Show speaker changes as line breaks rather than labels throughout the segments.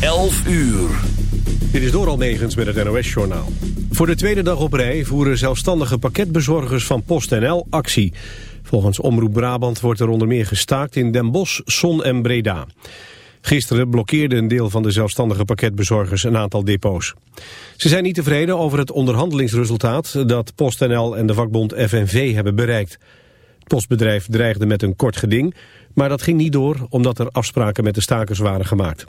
11 uur.
Dit is door Megens met het NOS-journaal. Voor de tweede dag op rij voeren zelfstandige pakketbezorgers van PostNL actie. Volgens Omroep Brabant wordt er onder meer gestaakt in Den Bosch, Son en Breda. Gisteren blokkeerde een deel van de zelfstandige pakketbezorgers een aantal depots. Ze zijn niet tevreden over het onderhandelingsresultaat dat PostNL en de vakbond FNV hebben bereikt. Het postbedrijf dreigde met een kort geding, maar dat ging niet door omdat er afspraken met de stakers waren gemaakt.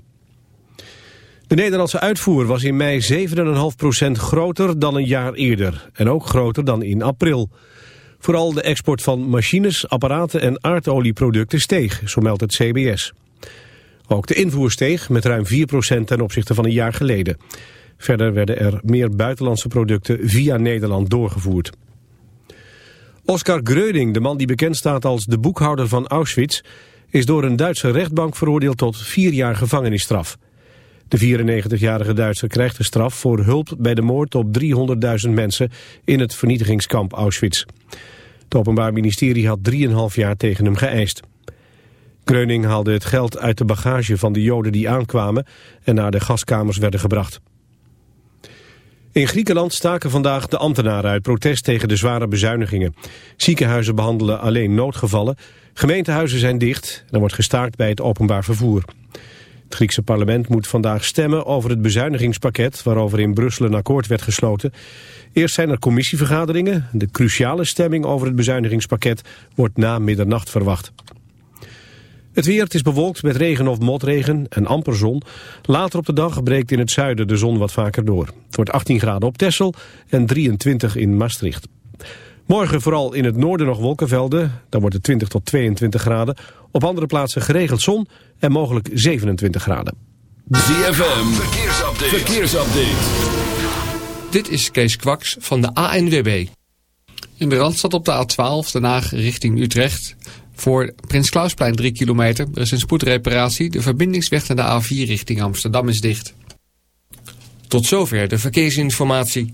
De Nederlandse uitvoer was in mei 7,5% groter dan een jaar eerder. En ook groter dan in april. Vooral de export van machines, apparaten en aardolieproducten steeg, zo meldt het CBS. Ook de invoer steeg met ruim 4% ten opzichte van een jaar geleden. Verder werden er meer buitenlandse producten via Nederland doorgevoerd. Oscar Gröding, de man die bekend staat als de boekhouder van Auschwitz... is door een Duitse rechtbank veroordeeld tot vier jaar gevangenisstraf. De 94-jarige Duitser krijgt de straf voor hulp bij de moord op 300.000 mensen in het vernietigingskamp Auschwitz. Het Openbaar Ministerie had 3,5 jaar tegen hem geëist. Kreuning haalde het geld uit de bagage van de Joden die aankwamen en naar de gaskamers werden gebracht. In Griekenland staken vandaag de ambtenaren uit protest tegen de zware bezuinigingen. Ziekenhuizen behandelen alleen noodgevallen, gemeentehuizen zijn dicht en er wordt gestaakt bij het openbaar vervoer. Het Griekse parlement moet vandaag stemmen over het bezuinigingspakket waarover in Brussel een akkoord werd gesloten. Eerst zijn er commissievergaderingen. De cruciale stemming over het bezuinigingspakket wordt na middernacht verwacht. Het weer, het is bewolkt met regen of motregen en amper zon. Later op de dag breekt in het zuiden de zon wat vaker door. Het wordt 18 graden op Texel en 23 in Maastricht. Morgen vooral in het noorden nog wolkenvelden. Dan wordt het 20 tot 22 graden. Op andere plaatsen geregeld zon en mogelijk 27 graden.
ZFM, verkeersupdate. verkeersupdate.
Dit is Kees Kwaks van de ANWB. In de Randstad op de A12, Den Haag richting Utrecht. Voor Prins Klausplein 3 kilometer. Er is een spoedreparatie. De verbindingsweg naar de A4 richting Amsterdam is dicht. Tot zover de verkeersinformatie.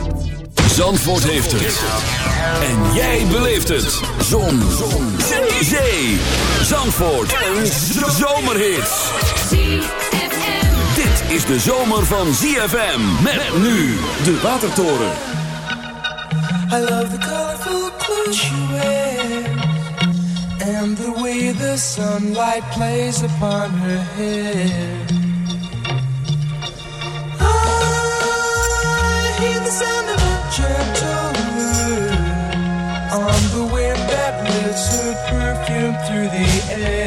Zandvoort heeft het. En jij beleeft het. Zon. Zon. Zee. Zandvoort. Een zomerhit. Dit is de zomer van ZFM. Met nu de Watertoren.
I love the colorful clothes you wear and the way the sunlight plays upon her hair. The air.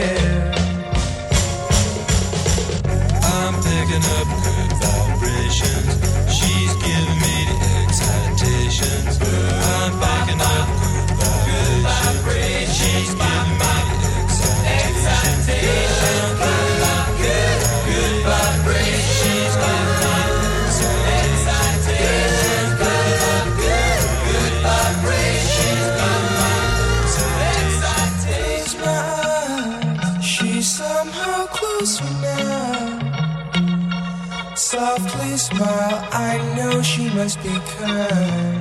just because.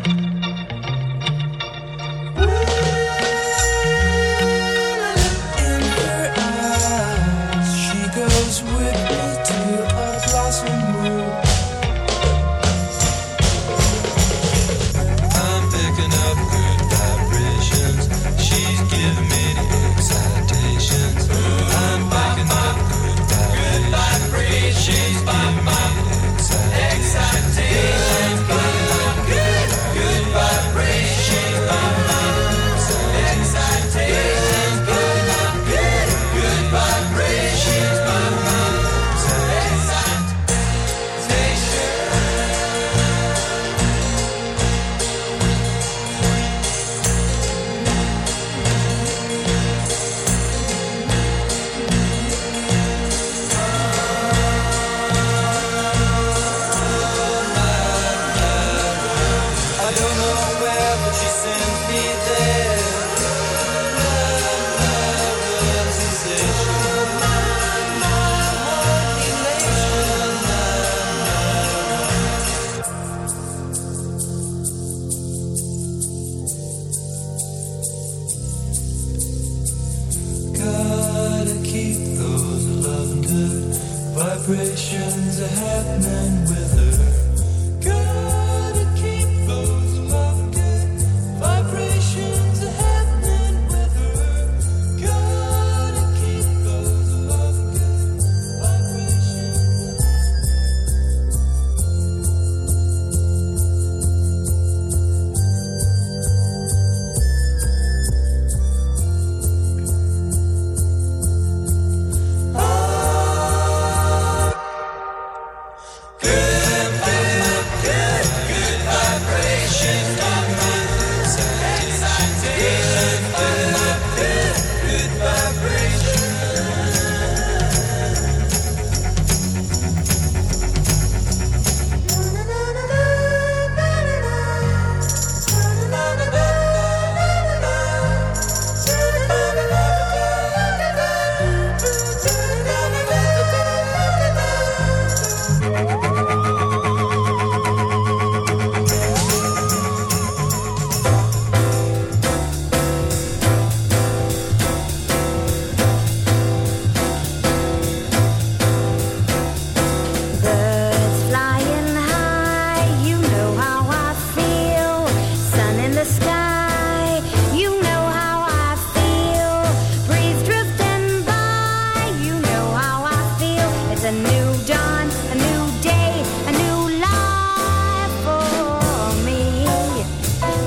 A
new dawn, a new day, a new life for me.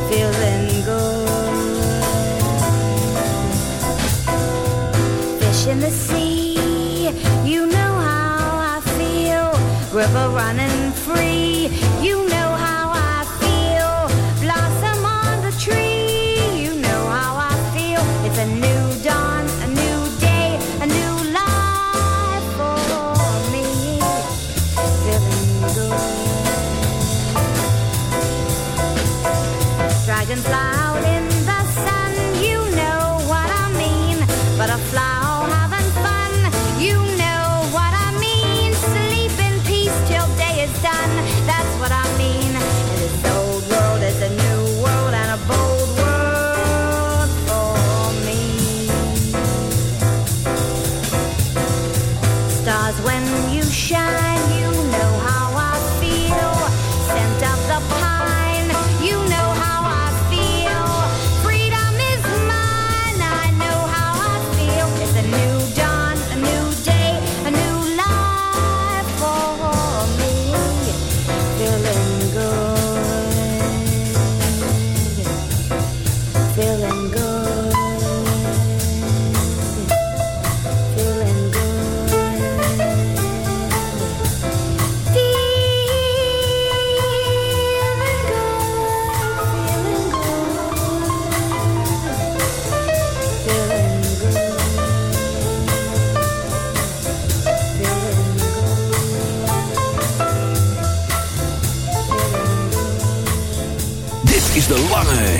Feeling good. Fish in the sea, you know how I feel. River running.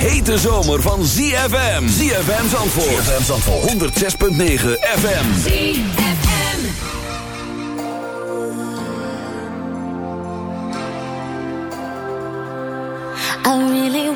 hete zomer van ZFM. ZFM Zandvoort. ZFM Zandvoort. 106.9 FM.
ZFM. I
really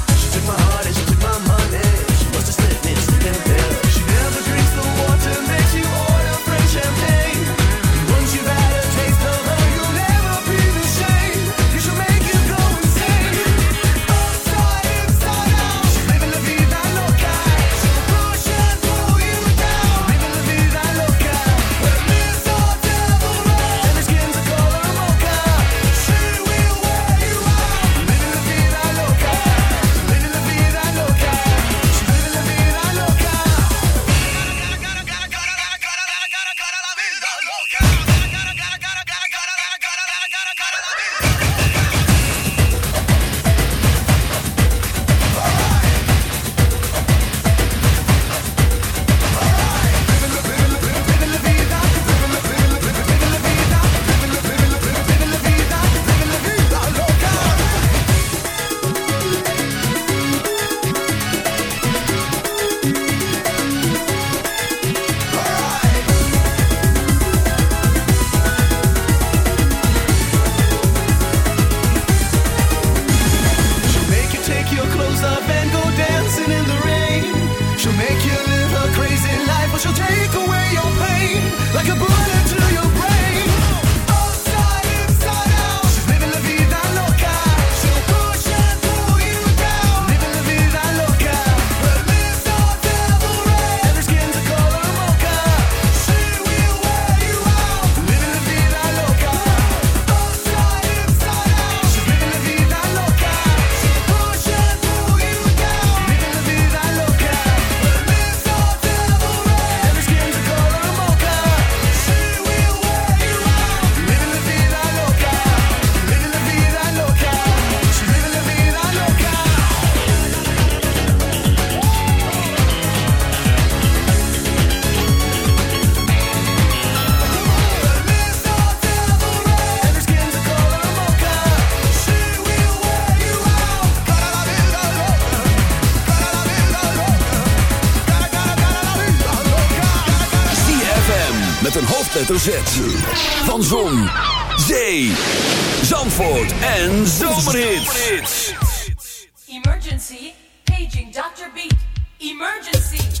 met een
hoofdletter Z. Van Zon, Zee, Zandvoort en Zomerhits.
Emergency, paging Dr. Beat. Emergency.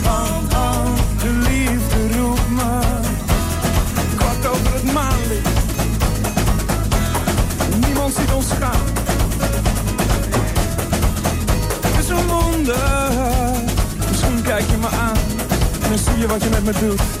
I do.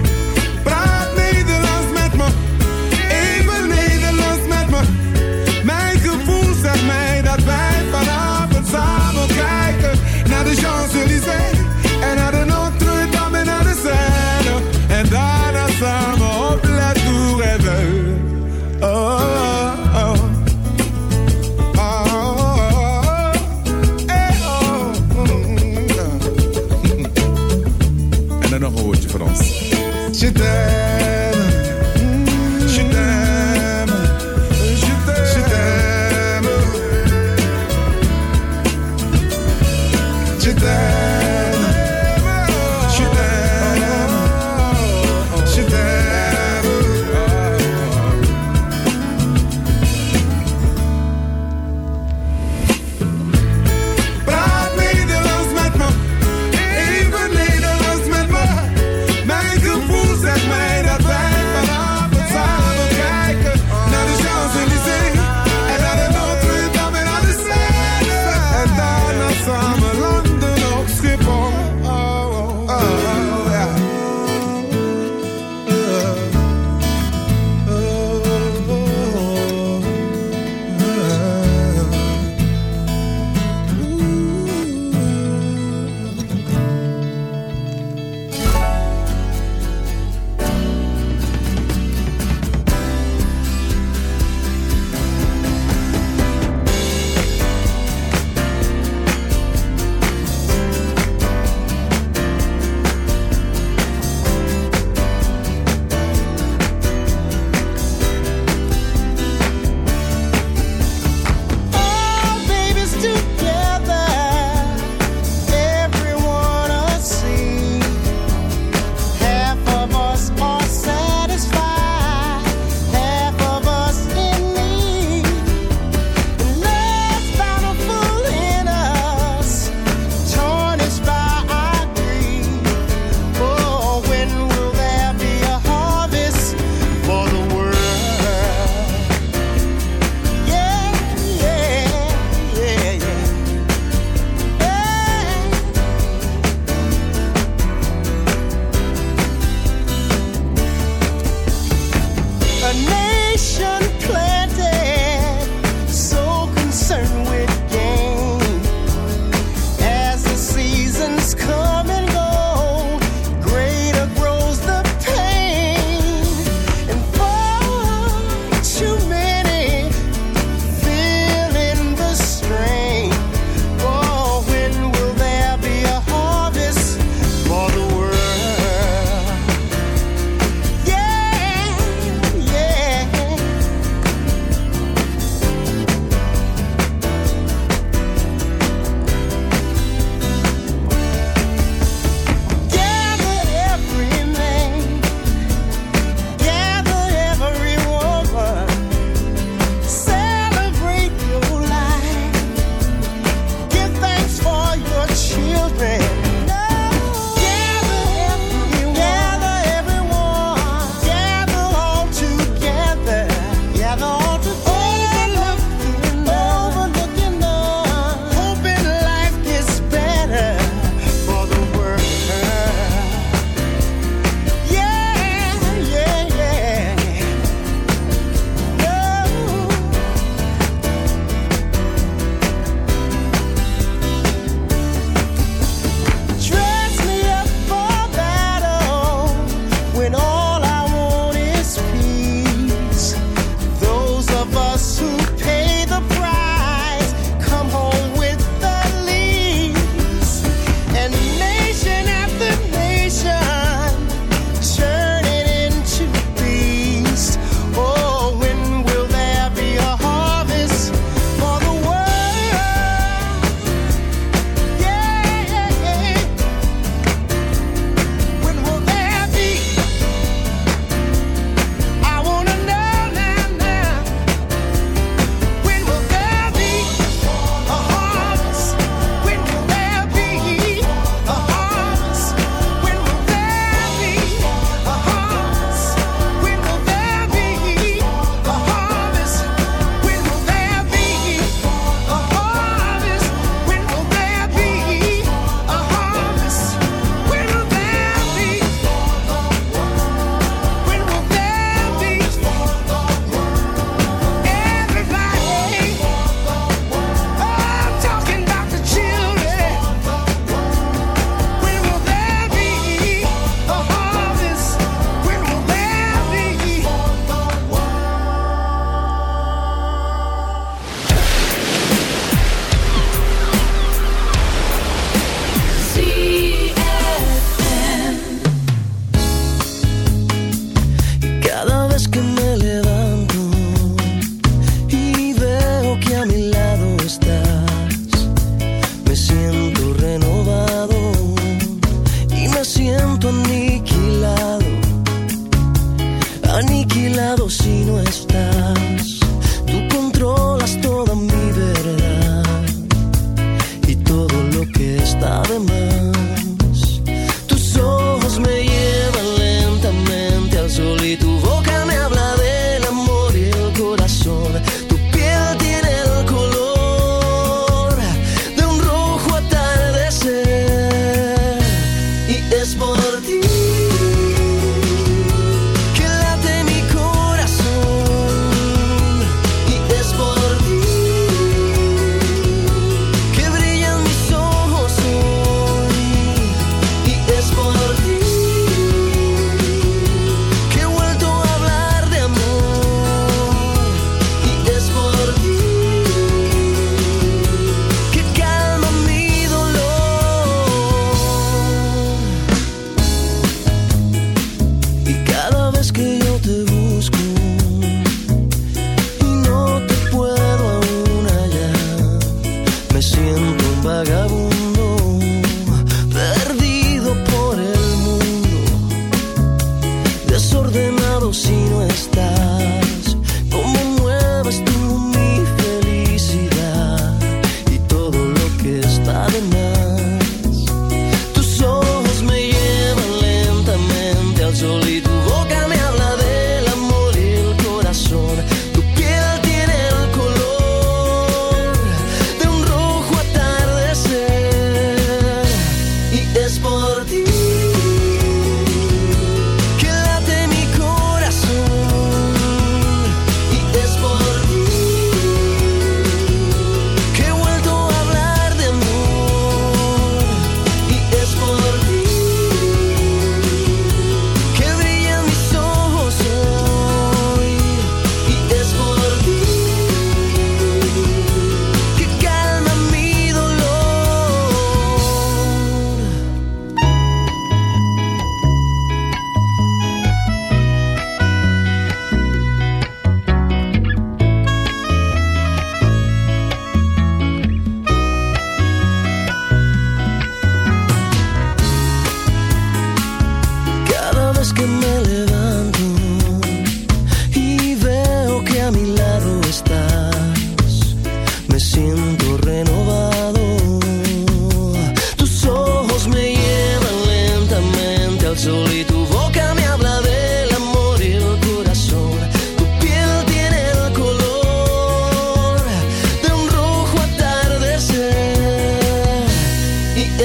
que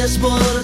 This
one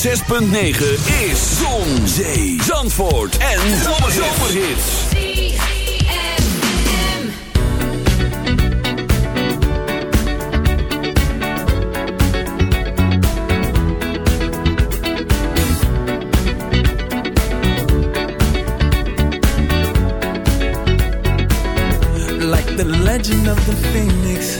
106.9 is Zon, Zee, Zandvoort en Zomerhits.
Like the legend of the phoenix